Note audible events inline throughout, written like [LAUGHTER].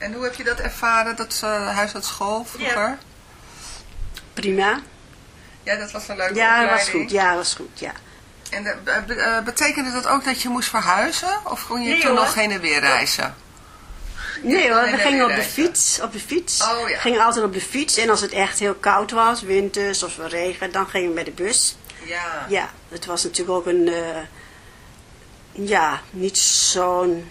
En hoe heb je dat ervaren, dat uh, huisartsschool vroeger? Ja. Prima. Ja, dat was een leuke ja, opleiding. Ja, dat was goed. Ja, dat was goed, ja. En uh, uh, betekende dat ook dat je moest verhuizen? Of kon je nee, toen hoor. nog heen en weer reizen? Nee hoor, we gingen op de fiets. Op de fiets. Oh, ja. Gingen altijd op de fiets. En als het echt heel koud was, winters of regen, dan gingen we met de bus. Ja. Ja, het was natuurlijk ook een... ja, niet zo'n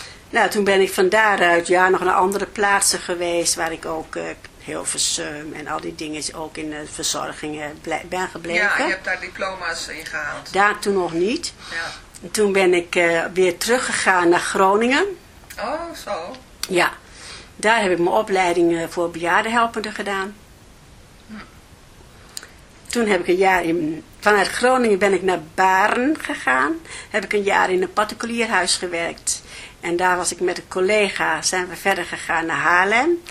nou, toen ben ik van daaruit ja, nog naar andere plaatsen geweest. Waar ik ook uh, heel versum en al die dingen ook in de verzorging ben gebleven. Ja, je hebt daar diploma's in gehaald. Daar toen nog niet. Ja. En toen ben ik weer teruggegaan naar Groningen. Oh, zo. Ja. Daar heb ik mijn opleiding voor bejaardenhelpende gedaan. Toen heb ik een jaar in, vanuit Groningen ben ik naar Baren gegaan. Heb ik een jaar in een particulier huis gewerkt. En daar was ik met een collega, zijn we verder gegaan naar Haarlem.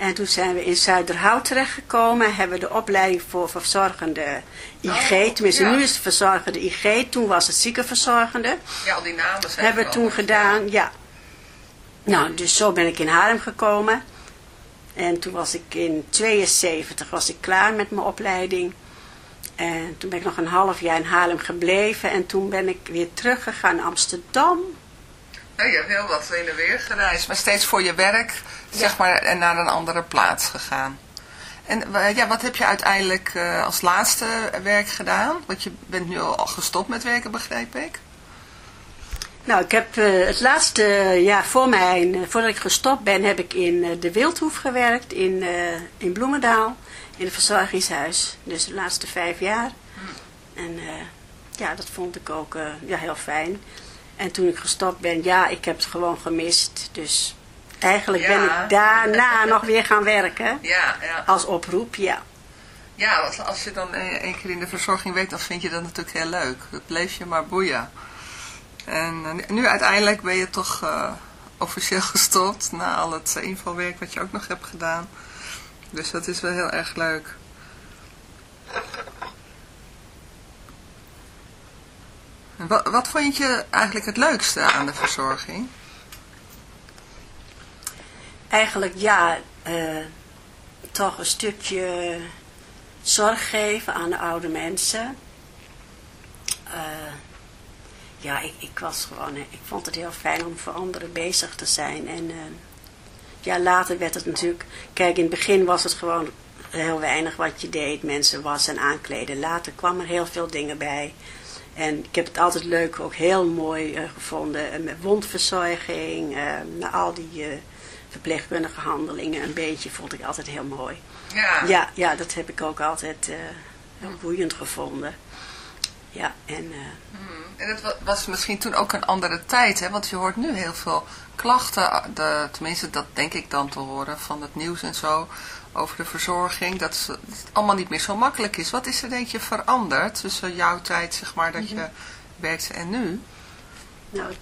En toen zijn we in Zuiderhout terechtgekomen. Hebben we de opleiding voor verzorgende IG. Oh, tenminste, ja. nu is het verzorgende IG. Toen was het ziekenverzorgende. Ja, al die namen zijn Hebben we toen gedaan, ja. Nou, dus zo ben ik in Haarlem gekomen. En toen was ik in 72 was ik klaar met mijn opleiding. En toen ben ik nog een half jaar in Haarlem gebleven. En toen ben ik weer teruggegaan naar Amsterdam. Je hebt heel wat heen en weer gereisd. Maar steeds voor je werk, zeg maar, en naar een andere plaats gegaan. En ja, wat heb je uiteindelijk uh, als laatste werk gedaan? Want je bent nu al gestopt met werken, begrijp ik. Nou, ik heb uh, het laatste jaar voor mijn, uh, voordat ik gestopt ben, heb ik in de Wildhoef gewerkt in, in Bloemendaal, in het verzorgingshuis. Dus de laatste vijf jaar. En ja, dat vond ik ook ja, heel fijn. En toen ik gestopt ben, ja, ik heb het gewoon gemist. Dus eigenlijk ben ik daarna [LAUGHS] nog weer gaan werken. Ja, ja. Als oproep, ja. Ja, want als je dan een keer in de verzorging weet, dan vind je dat natuurlijk heel leuk. Het bleef je maar boeien. En nu uiteindelijk ben je toch uh, officieel [LAUGHS] gestopt na al het invalwerk wat je ook nog hebt gedaan. Dus dat is wel heel erg leuk. Wat, wat vond je eigenlijk het leukste aan de verzorging? Eigenlijk ja, uh, toch een stukje zorg geven aan de oude mensen. Uh, ja, ik, ik was gewoon, ik vond het heel fijn om voor anderen bezig te zijn. En ja, later werd het natuurlijk, kijk in het begin was het gewoon heel weinig wat je deed. Mensen wassen en aankleden. Later kwam er heel veel dingen bij. En ik heb het altijd leuk, ook heel mooi uh, gevonden. met wondverzorging, uh, al die verpleegkundige handelingen een beetje, vond ik altijd heel mooi. Ja, ja, ja dat heb ik ook altijd heel boeiend gevonden. Ja, en... En het was misschien toen ook een andere tijd, hè? want je hoort nu heel veel klachten, de, tenminste dat denk ik dan te horen van het nieuws en zo, over de verzorging, dat het allemaal niet meer zo makkelijk is. Wat is er denk je veranderd tussen jouw tijd, zeg maar, dat je mhm. werkte en nu? Nou,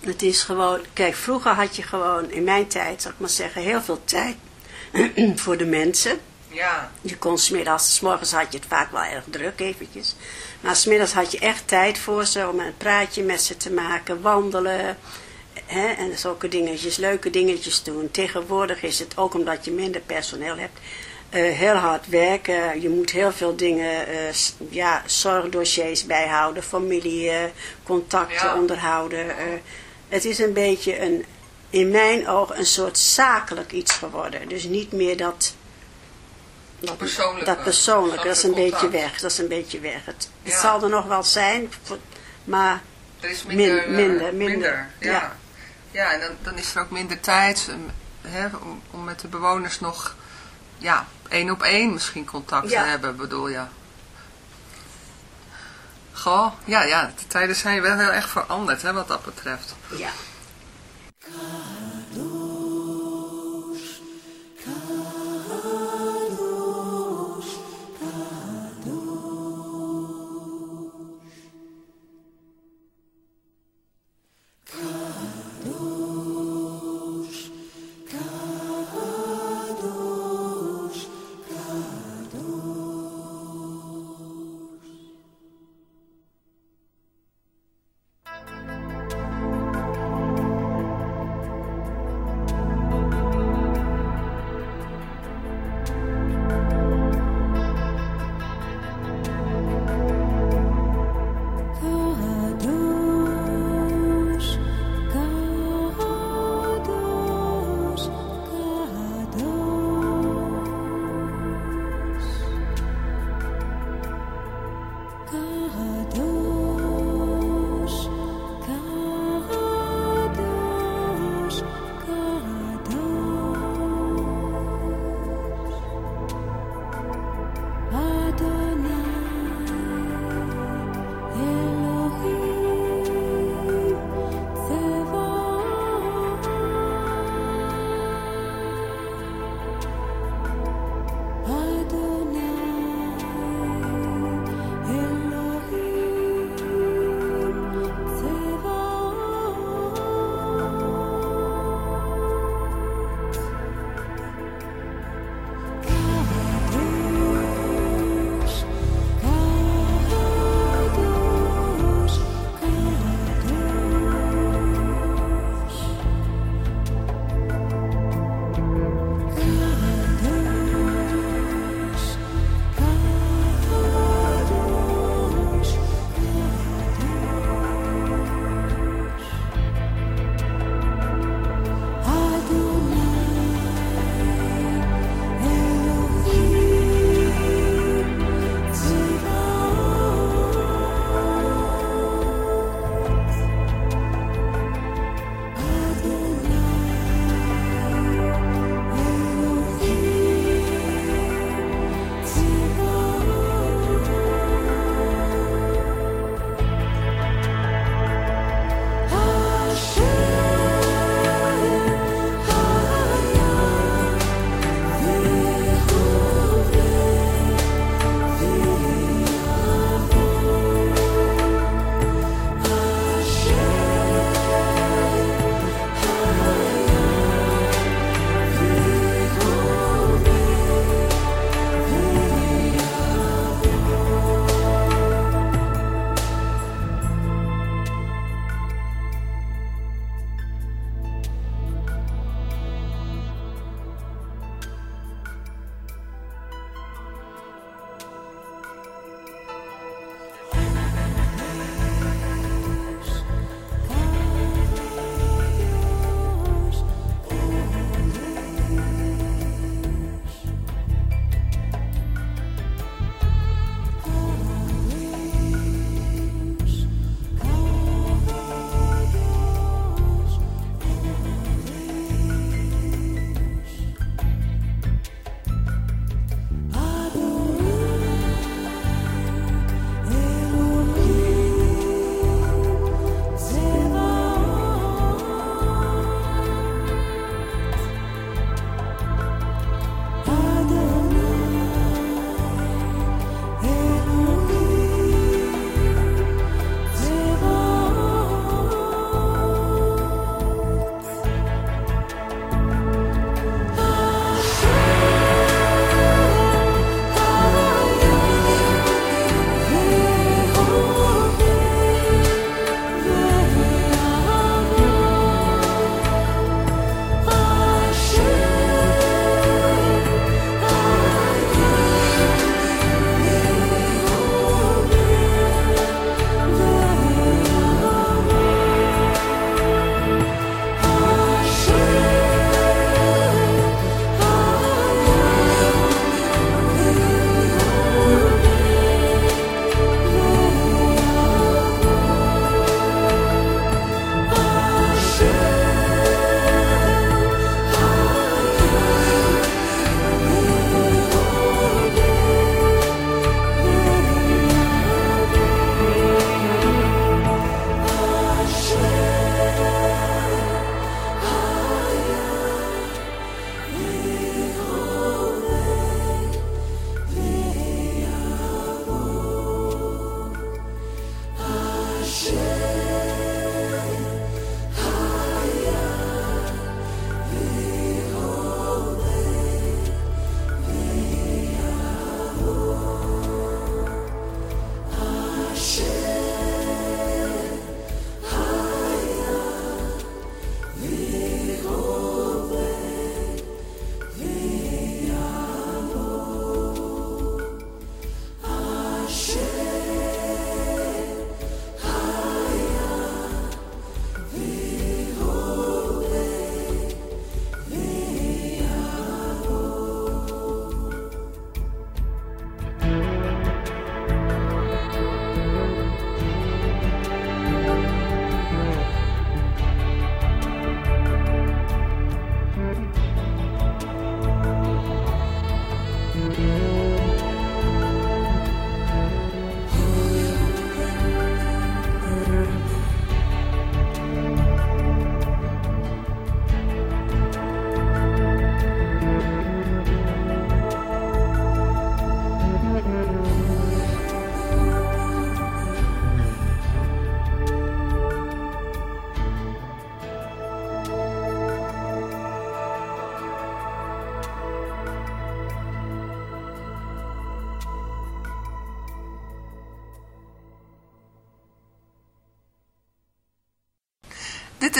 het is gewoon, kijk, vroeger had je gewoon, in mijn tijd, zal ik maar zeggen, heel veel tijd [CLEARS THROAT] voor de mensen. Ja. Je kon smiddags, s morgens had je het vaak wel erg druk eventjes. Maar smiddags had je echt tijd voor ze om een praatje met ze te maken, wandelen. En zulke dingetjes, leuke dingetjes doen. Tegenwoordig is het, ook omdat je minder personeel hebt, uh, heel hard werken. Je moet heel veel dingen, uh, ja, zorgdossiers bijhouden, familiecontacten onderhouden. Uh, het is een beetje een, in mijn oog, een soort zakelijk iets geworden. Dus niet meer dat dat persoonlijke, dat, persoonlijke, dat is een beetje weg. Dat is een beetje weg. Het, het zal er nog wel zijn, maar er is minder, min, minder, minder, Ja, ja. Ja en dan, dan is er ook minder tijd hè, om, om met de bewoners nog ja, één op één misschien contact te hebben, bedoel je. Goh, ja, ja, de tijden zijn wel heel erg veranderd, hè, wat dat betreft. Ja.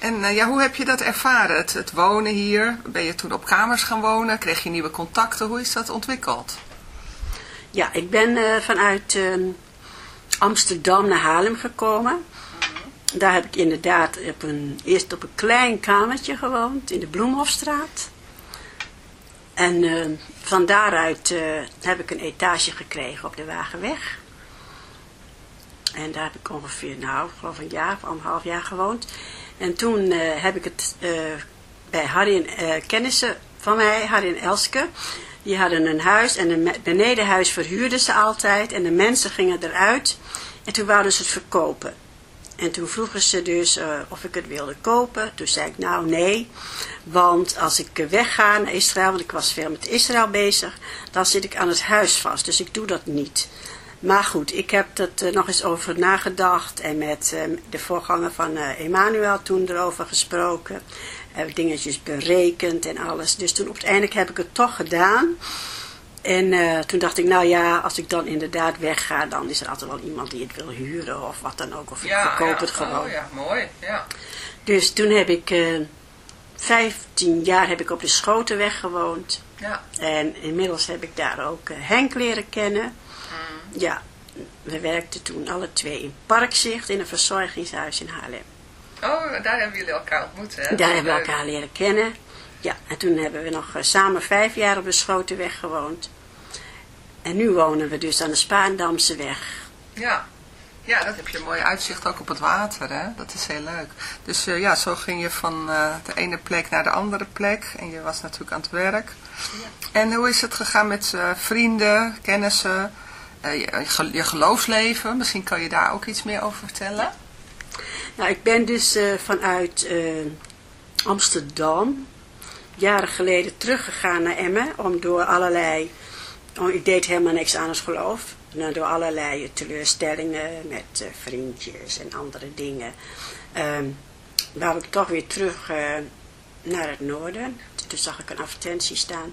En uh, ja, hoe heb je dat ervaren, het, het, wonen hier? Ben je toen op kamers gaan wonen? Kreeg je nieuwe contacten? Hoe is dat ontwikkeld? Ja, ik ben uh, vanuit uh, Amsterdam naar Haarlem gekomen. Daar heb ik inderdaad op een, eerst op een klein kamertje gewoond, in de Bloemhofstraat. En van daaruit heb ik een etage gekregen op de Wagenweg. En daar heb ik ongeveer, nou, ik geloof een jaar of anderhalf jaar gewoond. En toen uh, heb ik het uh, bij Harry en uh, kennissen van mij, Harry en Elske. Die hadden een huis en een benedenhuis verhuurden ze altijd. En de mensen gingen eruit. En toen wouden ze het verkopen. En toen vroegen ze dus of ik het wilde kopen. Toen zei ik nou nee. Want als ik wegga naar Israël, want ik was veel met Israël bezig. Dan zit ik aan het huis vast. Dus ik doe dat niet. Maar goed, ik heb er uh, nog eens over nagedacht en met uh, de voorganger van uh, Emmanuel toen erover gesproken. Heb dingetjes berekend en alles. Dus toen uiteindelijk heb ik het toch gedaan. En toen dacht ik, nou ja, als ik dan inderdaad wegga, dan is er altijd wel iemand die het wil huren of wat dan ook. Of ja, ik verkoop ja. het gewoon. Oh, ja, mooi, ja. Dus toen heb ik, 15 jaar heb ik op de Schotenweg gewoond. Ja. En inmiddels heb ik daar ook Henk leren kennen. Ja, we werkten toen alle twee in Parkzicht in een verzorgingshuis in Haarlem. Oh, daar hebben jullie elkaar ontmoet, hè? Daar hebben we elkaar leren kennen. Ja, en toen hebben we nog uh, samen vijf jaar op de Schotenweg gewoond. En nu wonen we dus aan de Spaandamse weg. Ja. Ja, dat heb je een mooi uitzicht ook op het water, hè? Dat is heel leuk. Dus uh, ja, zo ging je van uh, de ene plek naar de andere plek. En je was natuurlijk aan het werk. Ja. En hoe is het gegaan met vrienden, kennissen... Uh, je, je, geloofsleven, misschien kan je daar ook iets meer over vertellen? Nou, ik ben dus uh, vanuit Amsterdam jaren geleden teruggegaan naar Emmen, om door allerlei, oh, ik deed helemaal niks aan het geloof, nou, door allerlei teleurstellingen met vriendjes en andere dingen, um, wou ik toch weer terug naar het noorden. Toen zag ik een advertentie staan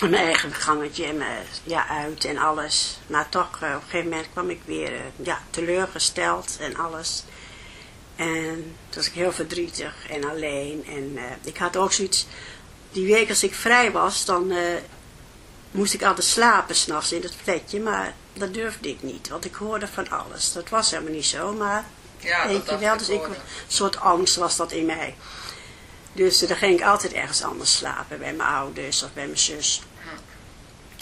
mijn eigen gangetje en mijn, ja, uit en alles. Maar toch, uh, op een gegeven moment kwam ik weer uh, ja, teleurgesteld en alles. En toen was ik heel verdrietig en alleen. En uh, ik had ook zoiets, die week als ik vrij was, dan eh, moest ik altijd slapen s'nachts in het flatje. Maar dat durfde ik niet, want ik hoorde van alles. Dat was helemaal niet zo, maar Ja, weet je wel. ik Dus ik, een soort angst was dat in mij. Dus eh, dan ging ik altijd ergens anders slapen, bij mijn ouders of bij mijn zus.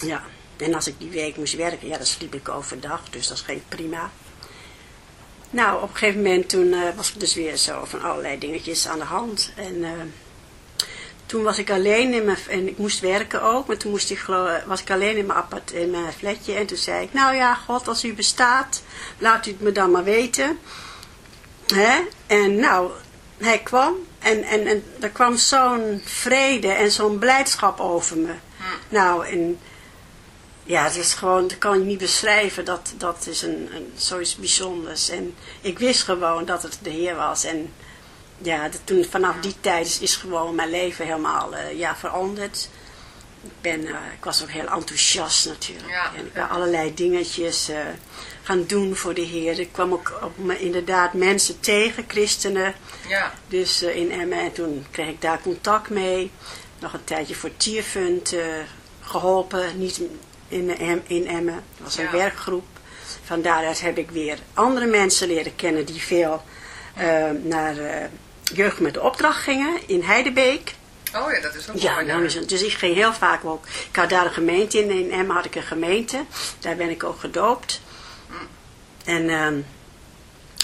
Ja, en als ik die week moest werken, ja, dan sliep ik overdag, dus dat ging prima. Nou, op een gegeven moment toen eh, was ik dus weer zo van allerlei dingetjes aan de hand. En eh, toen was ik alleen in mijn, en ik moest werken ook, maar toen moest ik, was ik alleen in mijn, appart, in mijn flatje. En toen zei ik, nou ja, God, als u bestaat, laat u het me dan maar weten. Hè? En nou, hij kwam en, en, en er kwam zo'n vrede en zo'n blijdschap over me. Nou, en ja, het is gewoon, dat kan je niet beschrijven. Dat, dat is een, een, zoiets bijzonders. En ik wist gewoon dat het de Heer was. En ja, dat toen, vanaf die tijd is, is gewoon mijn leven helemaal eh, ja, veranderd. Ik, ben, eh, ik was ook heel enthousiast natuurlijk. Ja. En ik ben allerlei dingetjes eh, gaan doen voor de Heer. Ik kwam ook op, me- inderdaad mensen tegen, christenen. Ja, Dus in Emmen, en toen kreeg ik daar contact mee. Nog een tijdje voor Tierfund eh, geholpen, niet in, in Emmen. Dat was een Ja. werkgroep. Van daaruit heb ik weer andere mensen leren kennen die veel eh, naar eh, jeugd met de opdracht gingen in Heidebeek. oh ja, dat is ook Ja, nou is het. dus ik ging heel vaak ook. Ik had daar een gemeente in. In Emmen had ik een gemeente. Daar ben ik ook gedoopt. En ehm,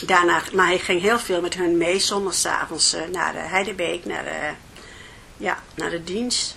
daarna, maar ik ging heel veel met hun mee, zondagsavonds eh naar uh, Heidebeek, naar, ja, naar de dienst.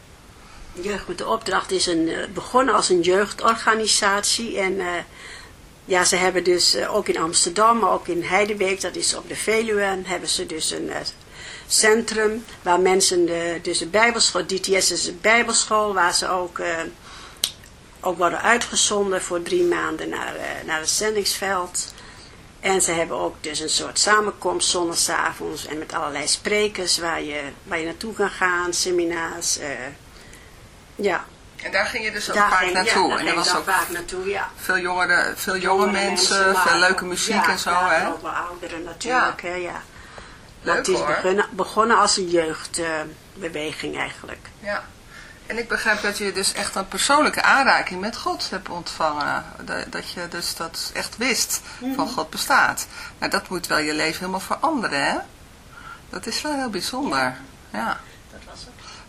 Jeugd met de opdracht is een, eh, begonnen als een jeugdorganisatie en eh, ja, ze hebben dus eh, ook in Amsterdam, maar ook in Heidebeek, dat is op de Veluwe, en hebben ze dus een centrum waar mensen, de, dus een bijbelschool, DTS is een bijbelschool, waar ze ook, ook worden uitgezonden voor drie maanden naar, naar het zendingsveld. En ze hebben ook dus een soort samenkomst zondagsavonds en met allerlei sprekers waar je, waar je naartoe kan gaan, seminars. Ja, En daar ging je dus ook daar vaak ging, naartoe. ja, daar en ging was ook vaak naartoe, ja. veel jongeren, veel jonge Jongere mensen, maar veel leuke muziek ja, en zo, ja, hè? ook wel ouderen natuurlijk, hè, ja. Maar Leuk het is hoor. begonnen, begonnen als een jeugdbeweging eigenlijk. Ja. En ik begrijp dat je dus echt een persoonlijke aanraking met God hebt ontvangen. Dat, je dus dat echt wist van God bestaat. Nou, dat moet wel je leven helemaal veranderen, hè? Dat is wel heel bijzonder. Ja.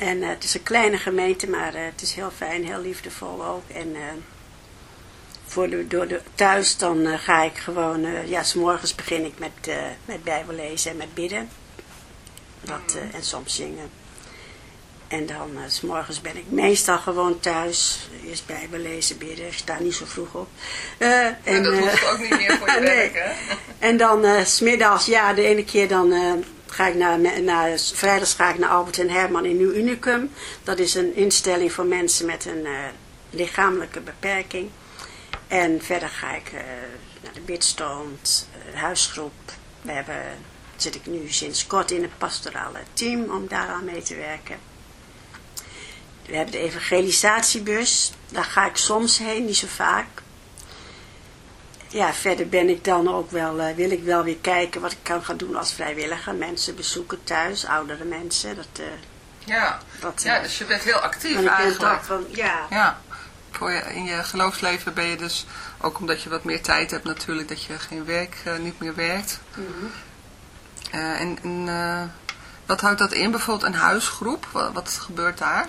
En eh, het is een kleine gemeente, maar eh, het is heel fijn, heel liefdevol ook. En eh, voor de, door de, thuis dan ga ik gewoon, ja, s morgens begin ik met, met Bijbel lezen en met bidden. Dat, en soms zingen. En dan s morgens ben ik meestal gewoon thuis. Eerst Bijbel lezen, bidden. Ik sta niet zo vroeg op. En, En dat hoeft ook niet meer voor je [LAUGHS] nee. werk, hè? En dan s smiddags, ja, de ene keer dan ga ik naar, naar, ga ik naar Albert en Herman in Nieuw Unicum. Dat is een instelling voor mensen met een eh, lichamelijke beperking. En verder ga ik eh, naar de bidstond, eh, de huisgroep. We hebben, zit ik nu sinds kort in het pastorale team om daaraan mee te werken. We hebben de evangelisatiebus. Daar ga ik soms heen, niet zo vaak ja, verder ben ik dan ook wel, eh, wil ik wel weer kijken wat ik kan gaan doen als vrijwilliger. Mensen bezoeken thuis, oudere mensen. Dat, eh, Ja. dat, ja, eh, dus je bent heel actief eigenlijk. van, ja, Ja, in je geloofsleven ben je dus, ook omdat je wat meer tijd hebt natuurlijk, dat je geen werk, niet meer werkt. Mhm. En en wat houdt dat in? Bijvoorbeeld een huisgroep, wat, wat gebeurt daar?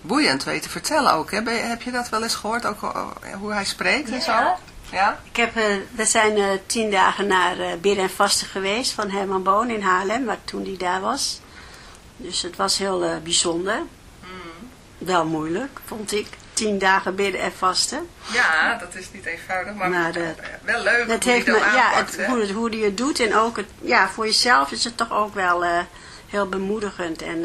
boeiend weet te vertellen ook. Hè? heb je dat wel eens gehoord, ook eh, hoe hij spreekt ja. en zo? Ja? Ik heb, uh, we zijn uh, tien dagen naar Bidden en Vasten geweest van Herman Boon in Haarlem, waar toen hij daar was. Dus het was heel bijzonder. Mm. Wel moeilijk, vond ik. Tien dagen bidden en vasten. Ja, dat is niet eenvoudig, maar, maar wel leuk dat hoe heeft me, ja, het, hoe, het, hoe hij het doet. En ook het, ja, voor jezelf is het toch ook wel heel bemoedigend en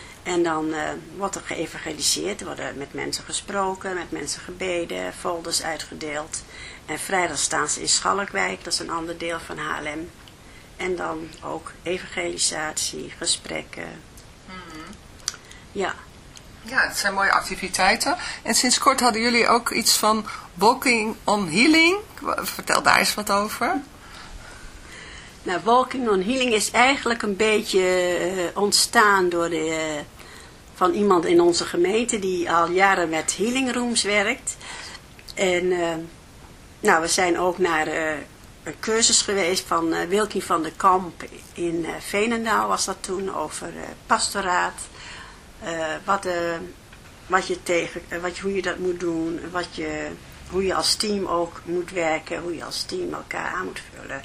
En dan uh, wordt er geëvangeliseerd, er worden met mensen gesproken, met mensen gebeden, folders uitgedeeld. En vrijdag staan ze in Schalkwijk, dat is een ander deel van Haarlem. En dan ook evangelisatie, gesprekken. Mm Ja. Ja, het zijn mooie activiteiten. En sinds kort hadden jullie ook iets van Walking on Healing. Vertel daar eens wat over. Nou, Walking on Healing is eigenlijk een beetje uh, ontstaan door de, uh, van iemand in onze gemeente die al jaren met healing rooms werkt. En uh, nou, we zijn ook naar een cursus geweest van Wilkie van de Kamp in Veenendaal was dat toen, over pastoraat. wat, wat je tegen, wat, hoe je dat moet doen, wat je, hoe je als team ook moet werken, hoe je als team elkaar aan moet vullen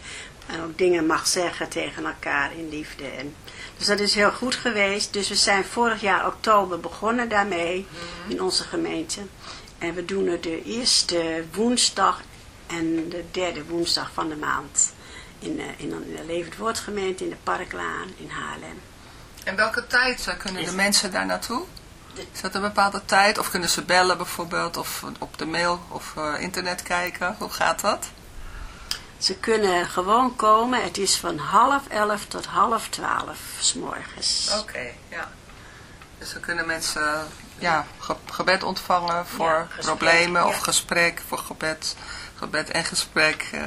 en ook dingen mag zeggen tegen elkaar in liefde. En, dus dat is heel goed geweest. Dus we zijn vorig jaar oktober begonnen daarmee mhm. in onze gemeente. En we doen het de eerste woensdag en de derde woensdag van de maand. In, uh, in, de Levend Woordgemeente in de Parklaan in Haarlem. En welke tijd kunnen de mensen daar naartoe? Is dat een bepaalde tijd? Of kunnen ze bellen bijvoorbeeld? Of op de mail of uh, internet kijken? Hoe gaat dat? Ze kunnen gewoon komen. Het is van half elf tot half twaalf s morgens. Oké, ja. Dus dan kunnen mensen ja, gebed ontvangen voor problemen of gesprek voor gebed. Gebed en gesprek uh,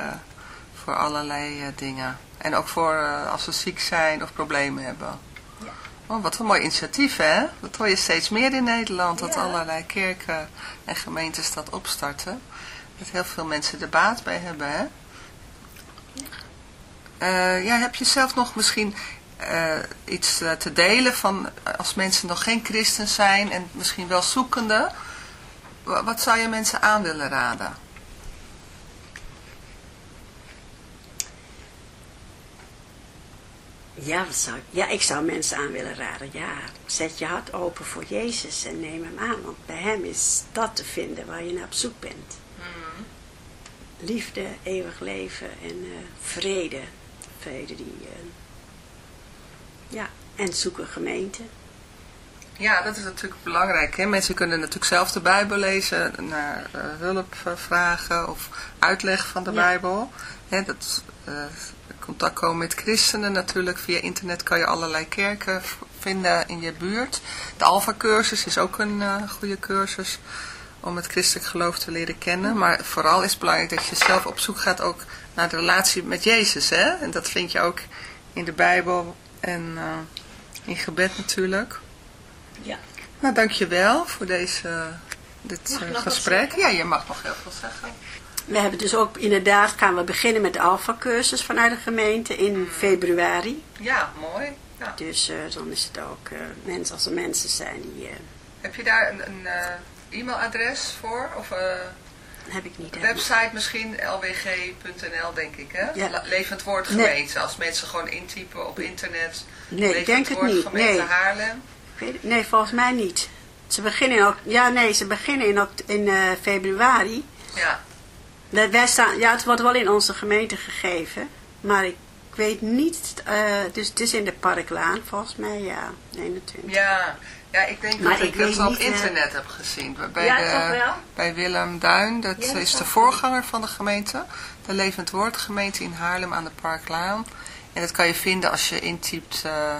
voor allerlei uh, dingen. En ook voor uh, als ze ziek zijn of problemen hebben. Ja. Oh, wat een mooi initiatief, hè? Dat hoor je steeds meer in Nederland, dat allerlei kerken en gemeentes dat opstarten. Dat heel veel mensen er baat bij hebben, hè? Uh, ja, heb je zelf nog misschien uh, iets uh, te delen van als mensen nog geen christen zijn en misschien wel zoekende? Wat zou je mensen aan willen raden? Ja, zou, ja, ik zou mensen aan willen raden. Ja, zet je hart open voor Jezus en neem hem aan. Want bij hem is dat te vinden waar je naar op zoek bent. Mm. Liefde, eeuwig leven en vrede vrede die, uh, ja, en zoeken gemeente. Ja, dat is natuurlijk belangrijk. Hè? Mensen kunnen natuurlijk zelf de Bijbel lezen, naar uh, hulp vragen of uitleg van de Bijbel. Hè, dat, uh, contact komen met christenen natuurlijk. Via internet kan je allerlei kerken vinden in je buurt. De Alpha-cursus is ook een goede cursus om het christelijk geloof te leren kennen. Maar vooral is het belangrijk dat je zelf op zoek gaat ook naar de relatie met Jezus. Hè? En dat vind je ook in de Bijbel en in gebed natuurlijk. Ja. Nou, dankjewel voor deze, dit uh, gesprek. Ja, je mag nog heel veel zeggen. We hebben dus ook inderdaad, gaan we beginnen met de alfa-cursus vanuit de gemeente in februari. Ja, mooi. Ja. Dus uh, dan is het ook mensen als er mensen zijn die... Heb je daar een, een e-mailadres voor? Of heb ik niet. Website misschien, lwg.nl denk ik, hè? Ja. Levend Woord Gemeente. Nee. Als mensen gewoon intypen op internet. Nee, ik denk het niet. Gemeente nee. Haarlem. Nee, volgens mij niet. Ze beginnen ook, ja nee, ze beginnen in, in uh, februari. Ja. Wij staan, ja, het wordt wel in onze gemeente gegeven, maar ik weet niet, uh, dus het is in de Parklaan, volgens mij, ja, 21. Ja, ja ik denk maar dat ik, het op niet, internet heb gezien. Bij, ja, de, wel? bij Willem Duin, dat ja, is de voorganger van de gemeente. De Levend Woord gemeente in Haarlem aan de Parklaan. En dat kan je vinden als je intypt uh,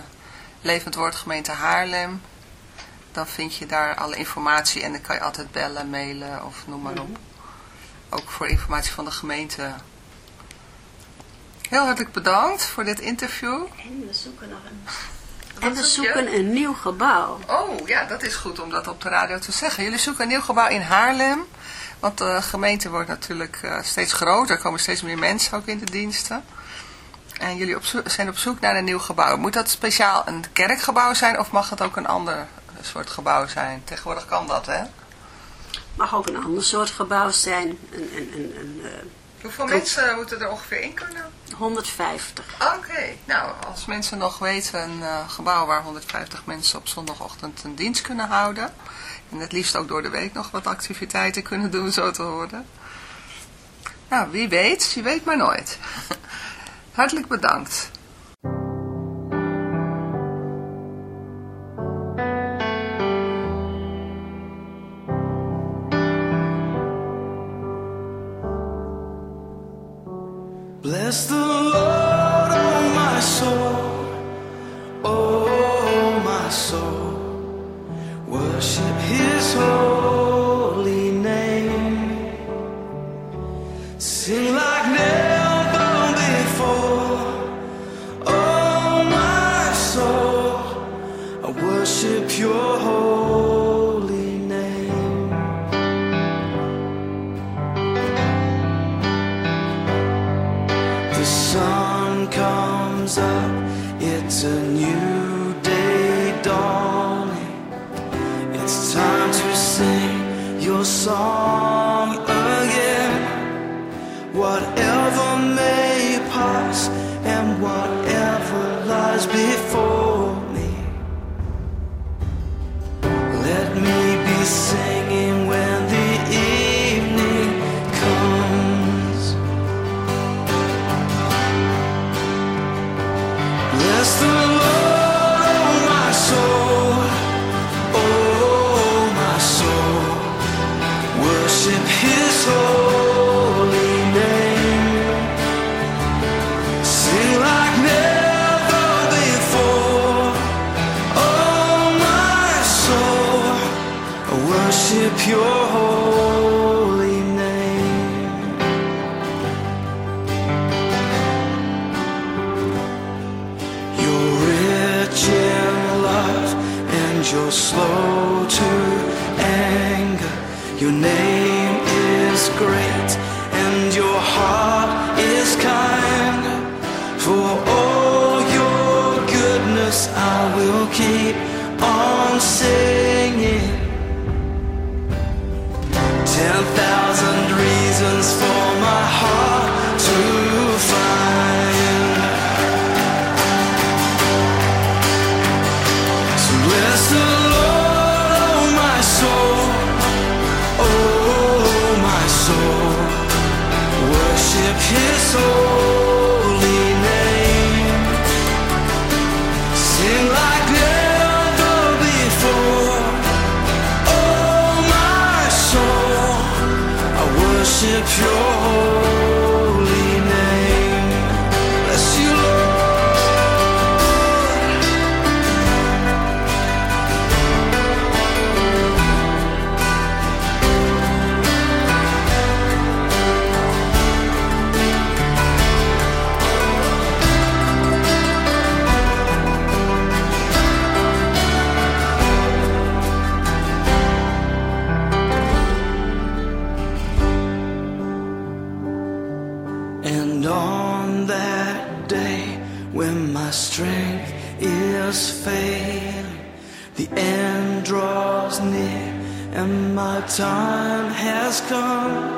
Levend Woord gemeente Haarlem dan vind je daar alle informatie en dan kan je altijd bellen, mailen of noem maar op. Ook voor informatie van de gemeente. Heel hartelijk bedankt voor dit interview. En we zoeken nog een... en we zoeken een nieuw gebouw. Oh, ja, dat is goed om dat op de radio te zeggen. Jullie zoeken een nieuw gebouw in Haarlem. Want de gemeente wordt natuurlijk uh, steeds groter. Er komen steeds meer mensen ook in de diensten. En jullie op zijn op zoek naar een nieuw gebouw. Moet dat speciaal een kerkgebouw zijn of mag het ook een ander soort gebouw zijn. Tegenwoordig kan dat, hè? Mag ook een ander soort gebouw zijn. Een, een, een, een, Hoeveel mensen moeten er ongeveer in kunnen? 150. Oké, okay. nou, als mensen nog weten een uh, gebouw waar 150 mensen op zondagochtend een dienst kunnen houden. En het liefst ook door de week nog wat activiteiten kunnen doen, zo te horen. Nou, wie weet, je weet maar nooit. [LAUGHS] Hartelijk bedankt. The failing, the end draws near and my time has come.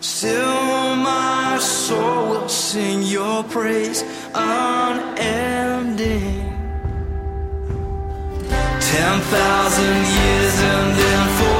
Still, my soul will sing your praise unending. Ten thousand years and then forevermore.